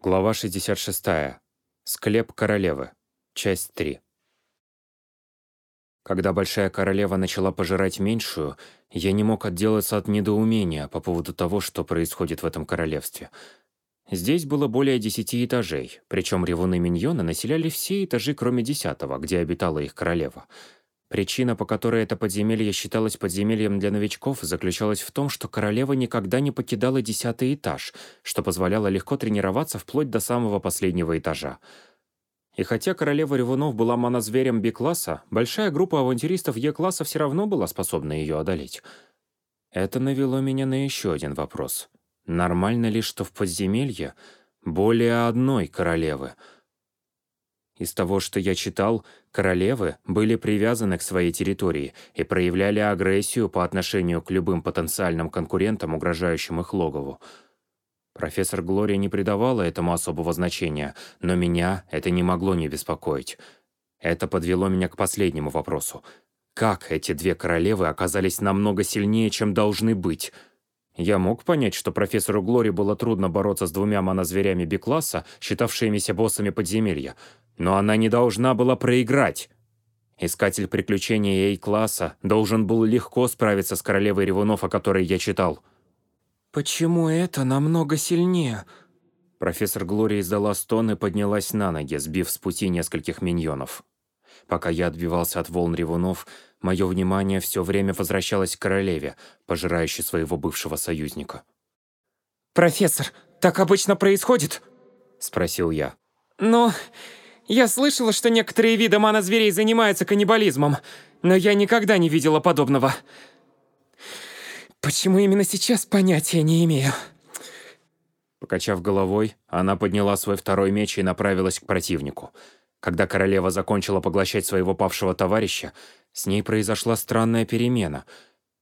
Глава 66. Склеп королевы. Часть 3. Когда Большая Королева начала пожирать меньшую, я не мог отделаться от недоумения по поводу того, что происходит в этом королевстве. Здесь было более десяти этажей, причем ревуны-миньоны населяли все этажи, кроме десятого, где обитала их королева — Причина, по которой это подземелье считалось подземельем для новичков, заключалась в том, что королева никогда не покидала десятый этаж, что позволяло легко тренироваться вплоть до самого последнего этажа. И хотя королева ревунов была монозверем B-класса, большая группа авантюристов Е-класса все равно была способна ее одолеть. Это навело меня на еще один вопрос. Нормально ли, что в подземелье более одной королевы — из того, что я читал, королевы были привязаны к своей территории и проявляли агрессию по отношению к любым потенциальным конкурентам, угрожающим их логову. Профессор Глория не придавала этому особого значения, но меня это не могло не беспокоить. Это подвело меня к последнему вопросу. Как эти две королевы оказались намного сильнее, чем должны быть? Я мог понять, что профессору Глори было трудно бороться с двумя монозверями Би-класса, считавшимися боссами подземелья, но она не должна была проиграть. Искатель приключений A-класса должен был легко справиться с королевой ревунов, о которой я читал. «Почему это намного сильнее?» Профессор Глория издала стон и поднялась на ноги, сбив с пути нескольких миньонов. Пока я отбивался от волн ревунов, мое внимание все время возвращалось к королеве, пожирающей своего бывшего союзника. «Профессор, так обычно происходит?» — спросил я. «Но я слышала, что некоторые виды манозверей занимаются каннибализмом, но я никогда не видела подобного. Почему именно сейчас, понятия не имею». Покачав головой, она подняла свой второй меч и направилась к противнику. Когда королева закончила поглощать своего павшего товарища, с ней произошла странная перемена.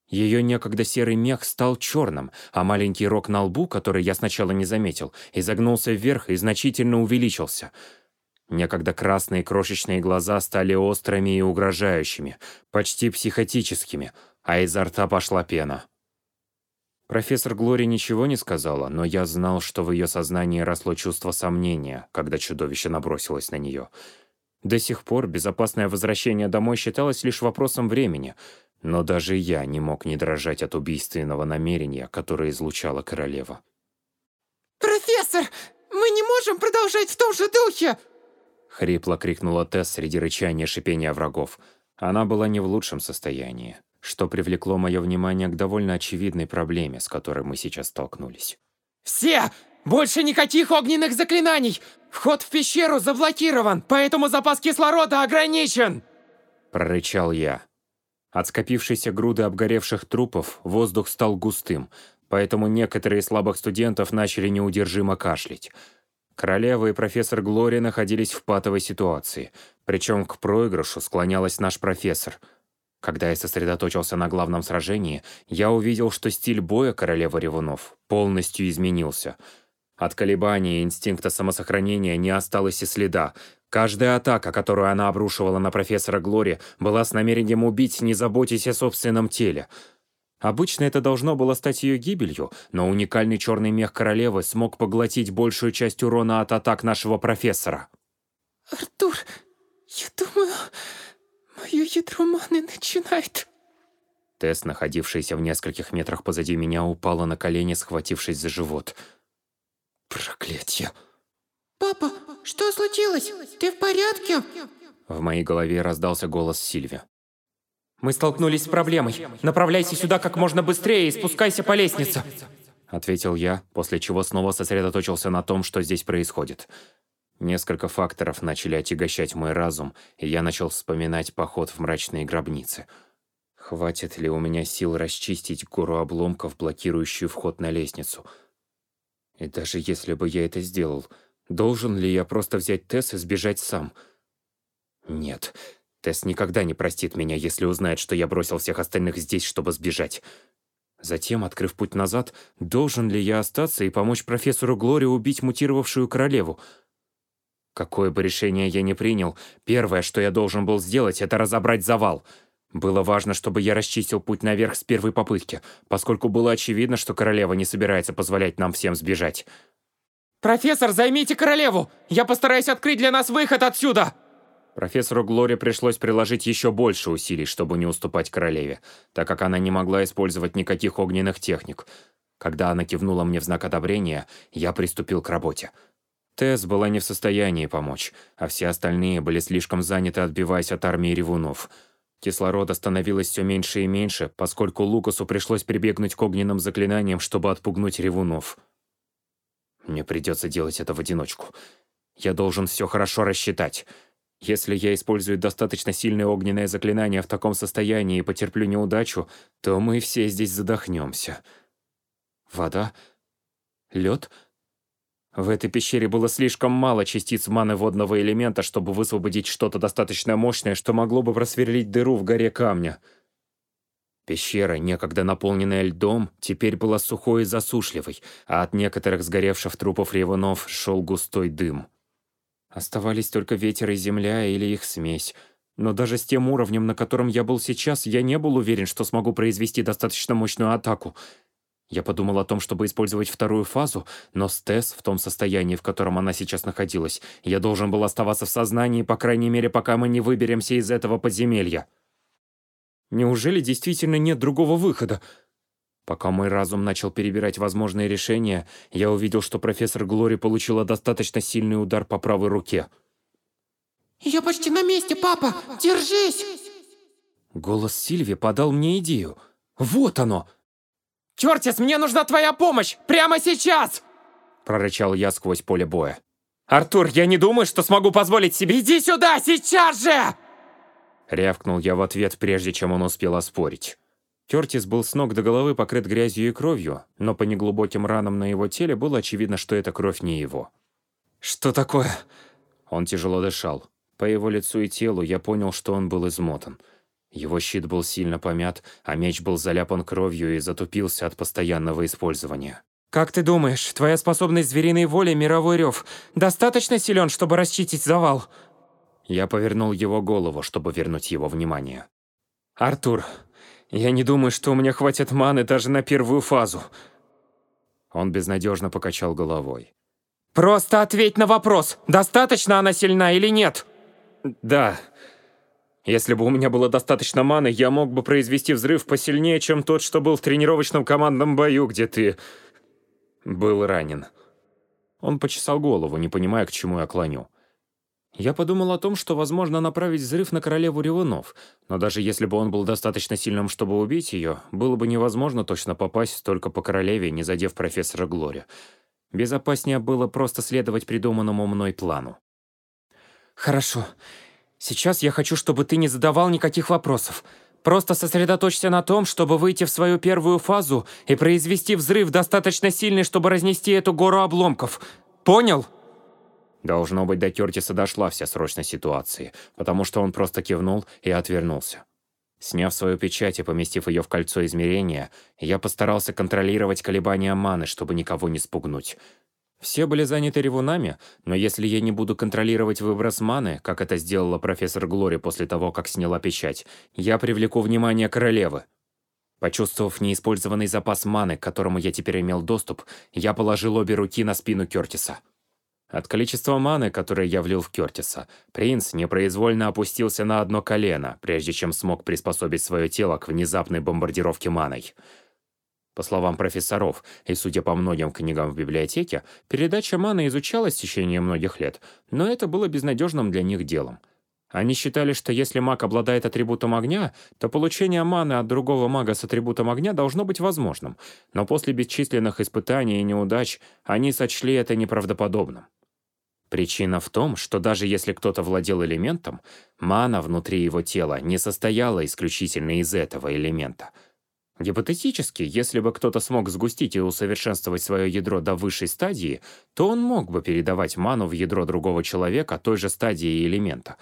Ее некогда серый мех стал черным, а маленький рог на лбу, который я сначала не заметил, изогнулся вверх и значительно увеличился — Некогда красные крошечные глаза стали острыми и угрожающими, почти психотическими, а изо рта пошла пена. Профессор Глори ничего не сказала, но я знал, что в ее сознании росло чувство сомнения, когда чудовище набросилось на нее. До сих пор безопасное возвращение домой считалось лишь вопросом времени, но даже я не мог не дрожать от убийственного намерения, которое излучала королева. «Профессор, мы не можем продолжать в том же духе!» Хрипло крикнула Тесс среди рычания шипения врагов. Она была не в лучшем состоянии, что привлекло мое внимание к довольно очевидной проблеме, с которой мы сейчас столкнулись. «Все! Больше никаких огненных заклинаний! Вход в пещеру заблокирован, поэтому запас кислорода ограничен!» Прорычал я. От скопившейся груды обгоревших трупов воздух стал густым, поэтому некоторые из слабых студентов начали неудержимо кашлять. Королева и профессор Глория находились в патовой ситуации, причем к проигрышу склонялась наш профессор. Когда я сосредоточился на главном сражении, я увидел, что стиль боя королевы Ревунов полностью изменился. От колебаний и инстинкта самосохранения не осталось и следа. Каждая атака, которую она обрушивала на профессора Глори, была с намерением убить, не заботясь о собственном теле — Обычно это должно было стать ее гибелью, но уникальный черный мех королевы смог поглотить большую часть урона от атак нашего профессора. «Артур, я думаю, мое ядро маны начинает...» Тесс, находившаяся в нескольких метрах позади меня, упала на колени, схватившись за живот. Проклятье. «Папа, что случилось? Ты в порядке?» В моей голове раздался голос Сильви. Мы столкнулись с проблемой. Направляйся сюда как можно быстрее и спускайся по лестнице. Ответил я, после чего снова сосредоточился на том, что здесь происходит. Несколько факторов начали отягощать мой разум, и я начал вспоминать поход в мрачные гробницы. Хватит ли у меня сил расчистить гору обломков, блокирующую вход на лестницу? И даже если бы я это сделал, должен ли я просто взять Тесс и сбежать сам? Нет, Тесс никогда не простит меня, если узнает, что я бросил всех остальных здесь, чтобы сбежать. Затем, открыв путь назад, должен ли я остаться и помочь профессору Глори убить мутировавшую королеву? Какое бы решение я ни принял, первое, что я должен был сделать, это разобрать завал. Было важно, чтобы я расчистил путь наверх с первой попытки, поскольку было очевидно, что королева не собирается позволять нам всем сбежать. Профессор, займите королеву! Я постараюсь открыть для нас выход отсюда! Профессору Глоре пришлось приложить еще больше усилий, чтобы не уступать королеве, так как она не могла использовать никаких огненных техник. Когда она кивнула мне в знак одобрения, я приступил к работе. Тесс была не в состоянии помочь, а все остальные были слишком заняты, отбиваясь от армии ревунов. Кислорода становилось все меньше и меньше, поскольку Лукасу пришлось прибегнуть к огненным заклинаниям, чтобы отпугнуть ревунов. Мне придется делать это в одиночку. Я должен все хорошо рассчитать. Если я использую достаточно сильное огненное заклинание в таком состоянии и потерплю неудачу, то мы все здесь задохнемся. Вода? Лед? В этой пещере было слишком мало частиц маны водного элемента, чтобы высвободить что-то достаточно мощное, что могло бы просверлить дыру в горе камня. Пещера, некогда наполненная льдом, теперь была сухой и засушливой, а от некоторых сгоревших трупов ревунов шел густой дым. Оставались только ветер и земля или их смесь. Но даже с тем уровнем, на котором я был сейчас, я не был уверен, что смогу произвести достаточно мощную атаку. Я подумал о том, чтобы использовать вторую фазу, но с в том состоянии, в котором она сейчас находилась, я должен был оставаться в сознании, по крайней мере, пока мы не выберемся из этого подземелья. Неужели действительно нет другого выхода? Пока мой разум начал перебирать возможные решения, я увидел, что профессор Глори получила достаточно сильный удар по правой руке. «Я почти на месте, папа! Держись!» Голос Сильви подал мне идею. «Вот оно!» «Кертис, мне нужна твоя помощь! Прямо сейчас!» Прорычал я сквозь поле боя. «Артур, я не думаю, что смогу позволить себе... Иди сюда, сейчас же!» Рявкнул я в ответ, прежде чем он успел оспорить. Кертис был с ног до головы покрыт грязью и кровью, но по неглубоким ранам на его теле было очевидно, что эта кровь не его. «Что такое?» Он тяжело дышал. По его лицу и телу я понял, что он был измотан. Его щит был сильно помят, а меч был заляпан кровью и затупился от постоянного использования. «Как ты думаешь, твоя способность звериной воли, мировой рев, достаточно силен, чтобы расчистить завал?» Я повернул его голову, чтобы вернуть его внимание. «Артур, я не думаю, что у меня хватит маны даже на первую фазу». Он безнадежно покачал головой. «Просто ответь на вопрос, достаточно она сильна или нет?» «Да. Если бы у меня было достаточно маны, я мог бы произвести взрыв посильнее, чем тот, что был в тренировочном командном бою, где ты... был ранен». Он почесал голову, не понимая, к чему я клоню. Я подумал о том, что возможно направить взрыв на королеву Ревунов, но даже если бы он был достаточно сильным, чтобы убить ее, было бы невозможно точно попасть только по королеве, не задев профессора Глори. Безопаснее было просто следовать придуманному мной плану. «Хорошо. Сейчас я хочу, чтобы ты не задавал никаких вопросов. Просто сосредоточься на том, чтобы выйти в свою первую фазу и произвести взрыв достаточно сильный, чтобы разнести эту гору обломков. Понял?» Должно быть, до Кертиса дошла вся срочность ситуации, потому что он просто кивнул и отвернулся. Сняв свою печать и поместив ее в кольцо измерения, я постарался контролировать колебания маны, чтобы никого не спугнуть. Все были заняты ревунами, но если я не буду контролировать выброс маны, как это сделала профессор Глори после того, как сняла печать, я привлеку внимание королевы. Почувствовав неиспользованный запас маны, к которому я теперь имел доступ, я положил обе руки на спину Кертиса. От количества маны, которое я влил в Кертиса, принц непроизвольно опустился на одно колено, прежде чем смог приспособить свое тело к внезапной бомбардировке маной. По словам профессоров, и судя по многим книгам в библиотеке, передача маны изучалась в течение многих лет, но это было безнадежным для них делом. Они считали, что если маг обладает атрибутом огня, то получение маны от другого мага с атрибутом огня должно быть возможным, но после бесчисленных испытаний и неудач они сочли это неправдоподобным. Причина в том, что даже если кто-то владел элементом, мана внутри его тела не состояла исключительно из этого элемента. Гипотетически, если бы кто-то смог сгустить и усовершенствовать свое ядро до высшей стадии, то он мог бы передавать ману в ядро другого человека той же стадии элемента.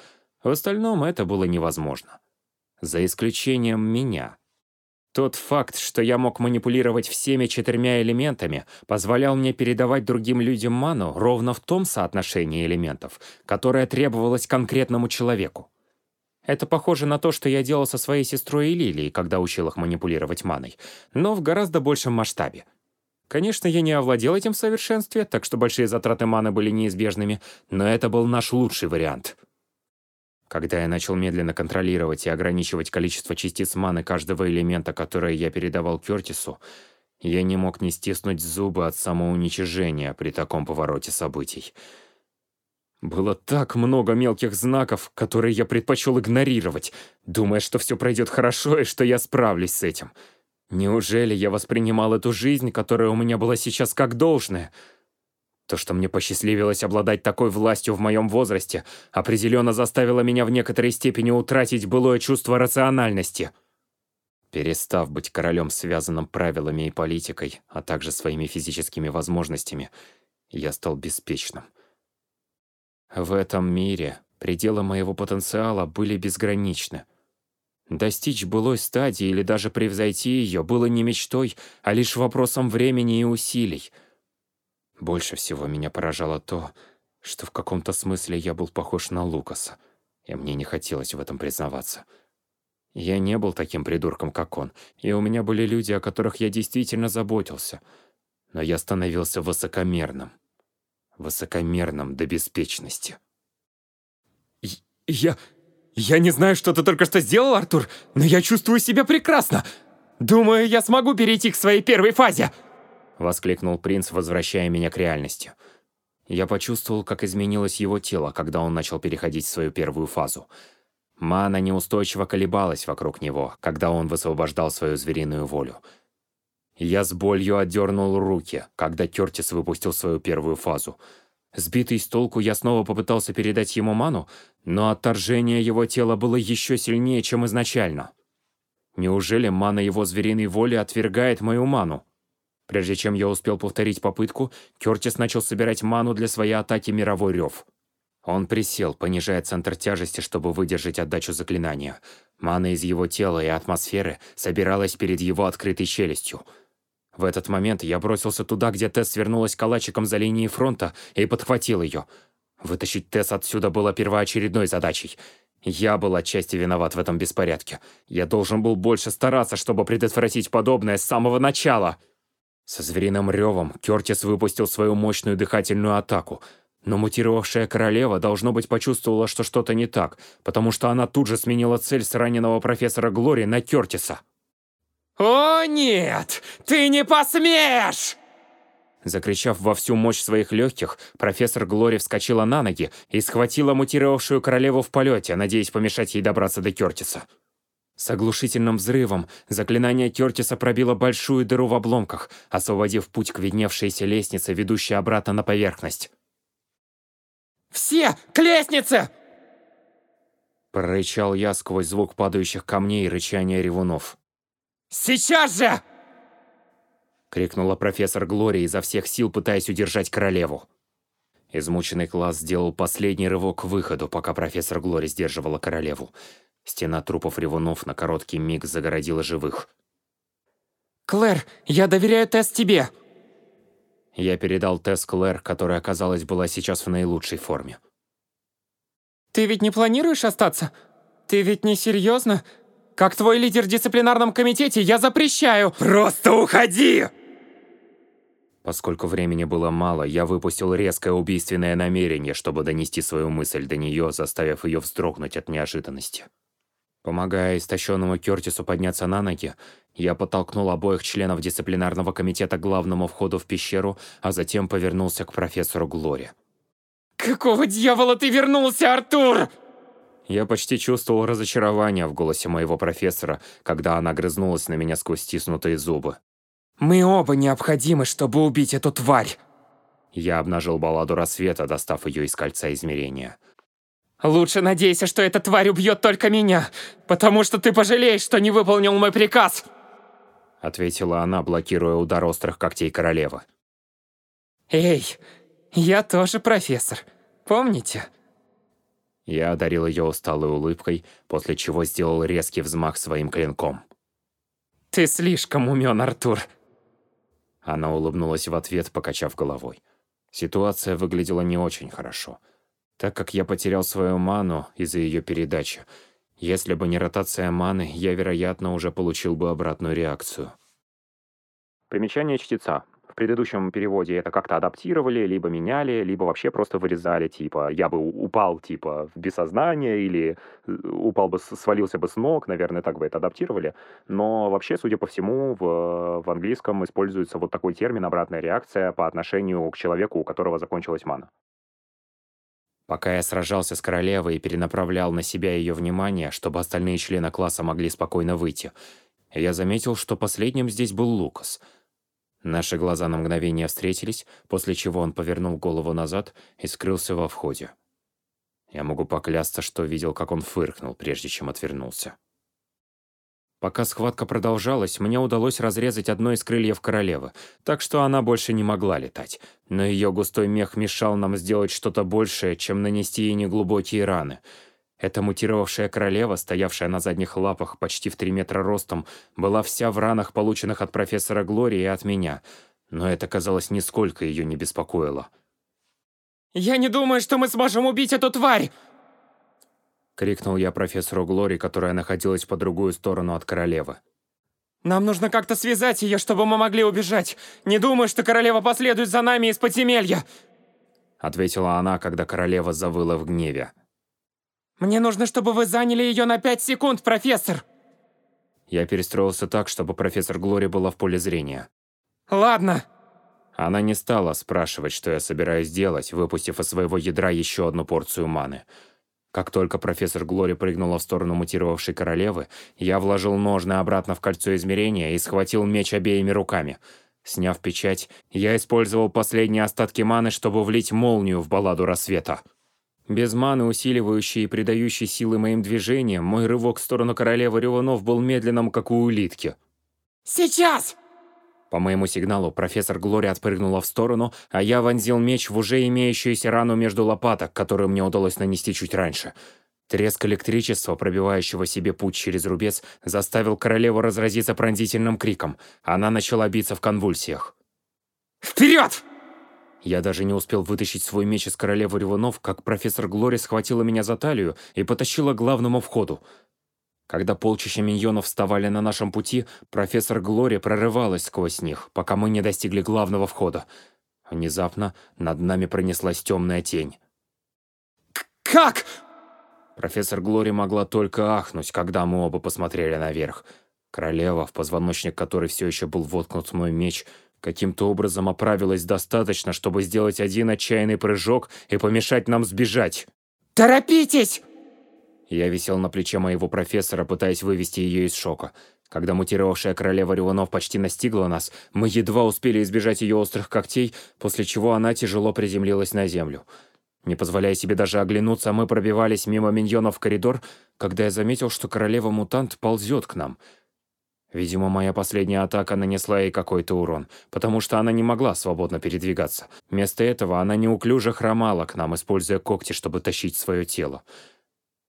В остальном это было невозможно. За исключением меня — тот факт, что я мог манипулировать всеми четырьмя элементами, позволял мне передавать другим людям ману ровно в том соотношении элементов, которое требовалось конкретному человеку. Это похоже на то, что я делал со своей сестрой Лилией, когда учил их манипулировать маной, но в гораздо большем масштабе. Конечно, я не овладел этим в совершенстве, так что большие затраты маны были неизбежными, но это был наш лучший вариант. Когда я начал медленно контролировать и ограничивать количество частиц маны каждого элемента, которые я передавал Кёртису, я не мог не стиснуть зубы от самоуничижения при таком повороте событий. Было так много мелких знаков, которые я предпочел игнорировать, думая, что все пройдет хорошо и что я справлюсь с этим. Неужели я воспринимал эту жизнь, которая у меня была сейчас, как должное? То, что мне посчастливилось обладать такой властью в моем возрасте, определенно заставило меня в некоторой степени утратить былое чувство рациональности. Перестав быть королем, связанным правилами и политикой, а также своими физическими возможностями, я стал беспечным. В этом мире пределы моего потенциала были безграничны. Достичь былой стадии или даже превзойти ее было не мечтой, а лишь вопросом времени и усилий. Больше всего меня поражало то, что в каком-то смысле я был похож на Лукаса, и мне не хотелось в этом признаваться. Я не был таким придурком, как он, и у меня были люди, о которых я действительно заботился, но я становился высокомерным высокомерном до беспечности. «Я... я не знаю, что ты только что сделал, Артур, но я чувствую себя прекрасно. Думаю, я смогу перейти к своей первой фазе!» Воскликнул принц, возвращая меня к реальности. Я почувствовал, как изменилось его тело, когда он начал переходить в свою первую фазу. Мана неустойчиво колебалась вокруг него, когда он высвобождал свою звериную волю. Я с болью отдернул руки, когда Кертис выпустил свою первую фазу. Сбитый с толку, я снова попытался передать ему ману, но отторжение его тела было еще сильнее, чем изначально. Неужели мана его звериной воли отвергает мою ману? Прежде чем я успел повторить попытку, Кертис начал собирать ману для своей атаки «Мировой рев». Он присел, понижая центр тяжести, чтобы выдержать отдачу заклинания. Мана из его тела и атмосферы собиралась перед его открытой челюстью — в этот момент я бросился туда, где Тесс свернулась калачиком за линией фронта и подхватил ее. Вытащить Тесс отсюда было первоочередной задачей. Я был отчасти виноват в этом беспорядке. Я должен был больше стараться, чтобы предотвратить подобное с самого начала. Со звериным ревом Кертис выпустил свою мощную дыхательную атаку. Но мутировавшая королева, должно быть, почувствовала, что что-то не так, потому что она тут же сменила цель с раненого профессора Глори на Кертиса. «О нет! Ты не посмеешь!» Закричав во всю мощь своих легких, профессор Глори вскочила на ноги и схватила мутировавшую королеву в полете, надеясь помешать ей добраться до Кертиса. С оглушительным взрывом заклинание Кертиса пробило большую дыру в обломках, освободив путь к видневшейся лестнице, ведущей обратно на поверхность. «Все к лестнице!» Прорычал я сквозь звук падающих камней и рычания ревунов. Сейчас же!» Крикнула профессор Глория изо всех сил, пытаясь удержать королеву. Измученный класс сделал последний рывок к выходу, пока профессор Глори сдерживала королеву. Стена трупов ревунов на короткий миг загородила живых. «Клэр, я доверяю Тесс тебе!» Я передал Тесс Клэр, которая, оказалось, была сейчас в наилучшей форме. «Ты ведь не планируешь остаться? Ты ведь не серьезно? Как твой лидер в дисциплинарном комитете, я запрещаю! Просто уходи!» Поскольку времени было мало, я выпустил резкое убийственное намерение, чтобы донести свою мысль до нее, заставив ее вздрогнуть от неожиданности. Помогая истощенному Кертису подняться на ноги, я подтолкнул обоих членов дисциплинарного комитета к главному входу в пещеру, а затем повернулся к профессору Глори. «Какого дьявола ты вернулся, Артур?» Я почти чувствовал разочарование в голосе моего профессора, когда она грызнулась на меня сквозь стиснутые зубы. «Мы оба необходимы, чтобы убить эту тварь!» Я обнажил балладу рассвета, достав ее из кольца измерения. «Лучше надейся, что эта тварь убьет только меня, потому что ты пожалеешь, что не выполнил мой приказ!» Ответила она, блокируя удар острых когтей королевы. «Эй, я тоже профессор, помните?» Я одарил ее усталой улыбкой, после чего сделал резкий взмах своим клинком. «Ты слишком умен, Артур!» Она улыбнулась в ответ, покачав головой. Ситуация выглядела не очень хорошо. Так как я потерял свою ману из-за ее передачи, если бы не ротация маны, я, вероятно, уже получил бы обратную реакцию. Примечание чтеца. В предыдущем переводе это как-то адаптировали, либо меняли, либо вообще просто вырезали, типа, я бы упал, типа, в бессознание, или э, упал бы, свалился бы с ног, наверное, так бы это адаптировали. Но вообще, судя по всему, в, в английском используется вот такой термин «обратная реакция» по отношению к человеку, у которого закончилась мана. Пока я сражался с королевой и перенаправлял на себя ее внимание, чтобы остальные члены класса могли спокойно выйти, я заметил, что последним здесь был Лукас. Наши глаза на мгновение встретились, после чего он повернул голову назад и скрылся во входе. Я могу поклясться, что видел, как он фыркнул, прежде чем отвернулся. Пока схватка продолжалась, мне удалось разрезать одно из крыльев королевы, так что она больше не могла летать. Но ее густой мех мешал нам сделать что-то большее, чем нанести ей неглубокие раны. Эта мутировавшая королева, стоявшая на задних лапах почти в три метра ростом, была вся в ранах, полученных от профессора Глории и от меня. Но это, казалось, нисколько ее не беспокоило. «Я не думаю, что мы сможем убить эту тварь!» — крикнул я профессору Глори, которая находилась по другую сторону от королевы. «Нам нужно как-то связать ее, чтобы мы могли убежать. Не думаю, что королева последует за нами из подземелья!» Ответила она, когда королева завыла в гневе. «Мне нужно, чтобы вы заняли ее на пять секунд, профессор!» Я перестроился так, чтобы профессор Глори была в поле зрения. «Ладно!» Она не стала спрашивать, что я собираюсь делать, выпустив из своего ядра еще одну порцию маны. Как только профессор Глори прыгнула в сторону мутировавшей королевы, я вложил ножны обратно в кольцо измерения и схватил меч обеими руками. Сняв печать, я использовал последние остатки маны, чтобы влить молнию в балладу рассвета. Без маны, усиливающей и придающей силы моим движениям, мой рывок в сторону королевы Ревунов был медленным, как у улитки. «Сейчас!» По моему сигналу профессор Глори отпрыгнула в сторону, а я вонзил меч в уже имеющуюся рану между лопаток, которую мне удалось нанести чуть раньше. Треск электричества, пробивающего себе путь через рубец, заставил королеву разразиться пронзительным криком. Она начала биться в конвульсиях. «Вперед!» Я даже не успел вытащить свой меч из королевы ревунов, как профессор Глори схватила меня за талию и потащила к главному входу. Когда полчища миньонов вставали на нашем пути, профессор Глори прорывалась сквозь них, пока мы не достигли главного входа. Внезапно над нами пронеслась темная тень. «Как?» Профессор Глори могла только ахнуть, когда мы оба посмотрели наверх. Королева, в позвоночник которой все еще был воткнут мой меч, каким-то образом оправилась достаточно, чтобы сделать один отчаянный прыжок и помешать нам сбежать. «Торопитесь!» Я висел на плече моего профессора, пытаясь вывести ее из шока. Когда мутировавшая королева Ревунов почти настигла нас, мы едва успели избежать ее острых когтей, после чего она тяжело приземлилась на землю. Не позволяя себе даже оглянуться, мы пробивались мимо миньонов в коридор, когда я заметил, что королева-мутант ползет к нам. Видимо, моя последняя атака нанесла ей какой-то урон, потому что она не могла свободно передвигаться. Вместо этого она неуклюже хромала к нам, используя когти, чтобы тащить свое тело.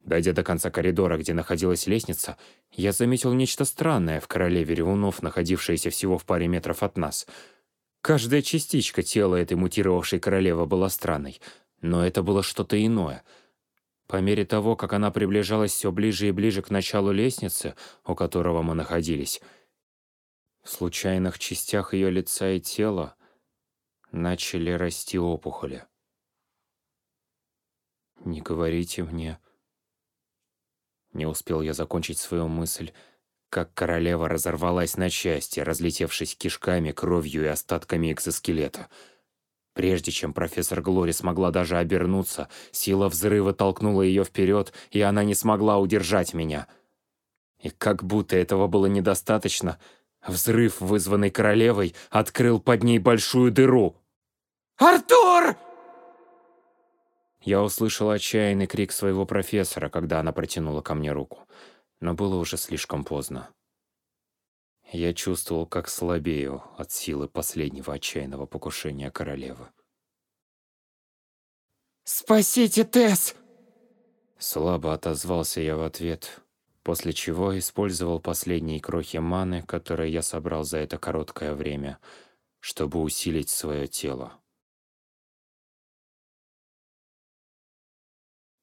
Дойдя до конца коридора, где находилась лестница, я заметил нечто странное в королеве ревунов, находившееся всего в паре метров от нас. Каждая частичка тела этой мутировавшей королевы была странной, но это было что-то иное. По мере того, как она приближалась все ближе и ближе к началу лестницы, у которого мы находились, в случайных частях ее лица и тела начали расти опухоли. «Не говорите мне», не успел я закончить свою мысль, как королева разорвалась на части, разлетевшись кишками, кровью и остатками экзоскелета. Прежде чем профессор Глори смогла даже обернуться, сила взрыва толкнула ее вперед, и она не смогла удержать меня. И как будто этого было недостаточно, взрыв, вызванный королевой, открыл под ней большую дыру. «Артур!» Я услышал отчаянный крик своего профессора, когда она протянула ко мне руку. Но было уже слишком поздно. Я чувствовал, как слабею от силы последнего отчаянного покушения королевы. «Спасите Тесс!» Слабо отозвался я в ответ, после чего использовал последние крохи маны, которые я собрал за это короткое время, чтобы усилить свое тело.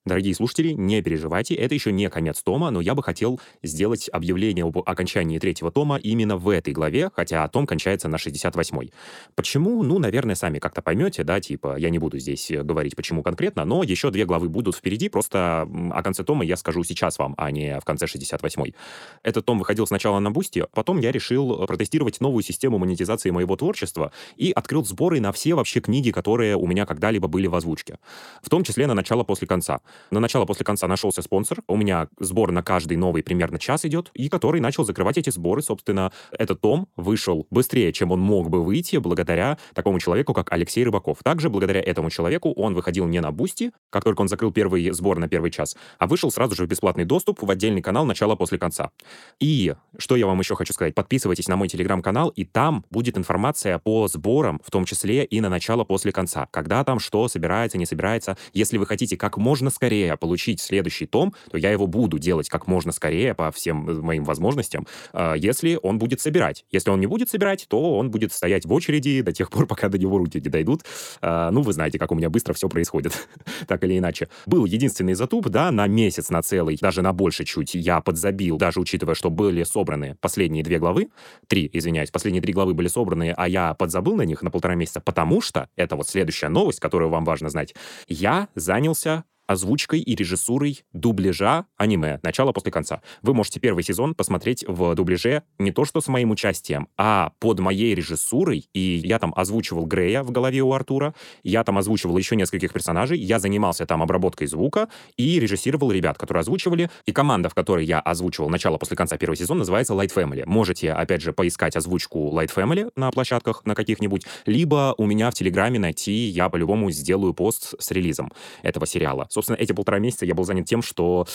Дорогие слушатели, не переживайте, это еще не конец тома, но я бы хотел сделать объявление об окончании третьего тома именно в этой главе, хотя том кончается на 68-й. Почему? Ну, наверное, сами как-то поймете, да, типа, я не буду здесь э, говорить, почему конкретно, но еще две главы будут впереди, просто о конце тома я скажу сейчас вам, а не в конце 68-й. Этот том выходил сначала на Boosty, потом я решил протестировать новую систему монетизации моего творчества и открыл сборы на все вообще книги, которые у меня когда-либо были в озвучке. В том числе на начало после конца. На начало после конца нашелся спонсор. У меня сбор на каждый новый примерно час идет, и который начал закрывать эти сборы. Собственно, этот том вышел быстрее, чем он мог бы выйти, благодаря такому человеку, как Алексей Рыбаков. Также благодаря этому человеку он выходил не на Boosty, как только он закрыл первый сбор на первый час, а вышел сразу же в бесплатный доступ в отдельный канал начала после конца. И что я вам еще хочу сказать, подписывайтесь на мой телеграм-канал, и там будет информация по сборам, в том числе и на начало после конца. Когда там что собирается, не собирается. Если вы хотите как можно скорее получить следующий том, то я его буду делать как можно скорее по всем э, моим возможностям, а, если он будет собирать. Если он не будет собирать, то он будет стоять в очереди до тех пор, пока до него руки не дойдут. А, ну, вы знаете, как у меня быстро все происходит, так или иначе. Был единственный затуп, да, на месяц, на целый, даже на больше чуть я подзабил, даже учитывая, что были собраны последние две главы, три, извиняюсь, последние три главы были собраны, а я подзабыл на них на полтора месяца, потому что, это вот следующая новость, которую вам важно знать, я занялся озвучкой и режиссурой дубляжа аниме «Начало после конца». Вы можете первый сезон посмотреть в дубляже не то что с моим участием, а под моей режиссурой, и я там озвучивал Грея в голове у Артура, я там озвучивал еще нескольких персонажей, я занимался там обработкой звука и режиссировал ребят, которые озвучивали, и команда, в которой я озвучивал «Начало после конца» первого сезона, называется Light Family. Можете, опять же, поискать озвучку Light Family на площадках на каких-нибудь, либо у меня в Телеграме найти, я по-любому сделаю пост с релизом этого сериала. Собственно, эти полтора месяца я был занят тем, что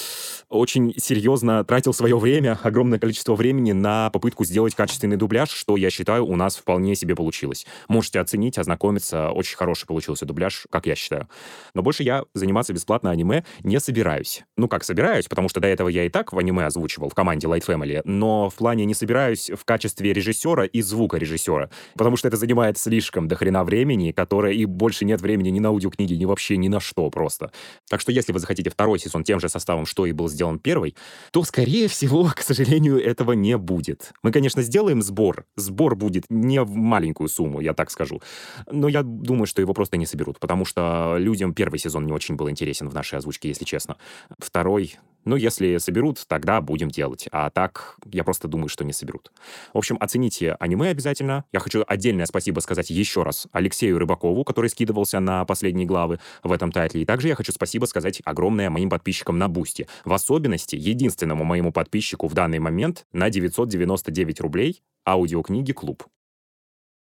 очень серьезно тратил свое время, огромное количество времени на попытку сделать качественный дубляж, что, я считаю, у нас вполне себе получилось. Можете оценить, ознакомиться. Очень хороший получился дубляж, как я считаю. Но больше я заниматься бесплатно аниме не собираюсь. Ну, как собираюсь, потому что до этого я и так в аниме озвучивал в команде Light Family, но в плане не собираюсь в качестве режиссера и звукорежиссера, потому что это занимает слишком до хрена времени, которое и больше нет времени ни на аудиокниги, ни вообще ни на что просто. Так что если вы захотите второй сезон тем же составом, что и был сделан первый, то, скорее всего, к сожалению, этого не будет. Мы, конечно, сделаем сбор. Сбор будет не в маленькую сумму, я так скажу. Но я думаю, что его просто не соберут, потому что людям первый сезон не очень был интересен в нашей озвучке, если честно. Второй, ну, если соберут, тогда будем делать. А так, я просто думаю, что не соберут. В общем, оцените аниме обязательно. Я хочу отдельное спасибо сказать еще раз Алексею Рыбакову, который скидывался на последние главы в этом тайтле. И также я хочу спасибо сказать огромное моим подписчикам на Boosty. В особенности, единственному моему подписчику в данный момент на 999 рублей аудиокниги «Клуб».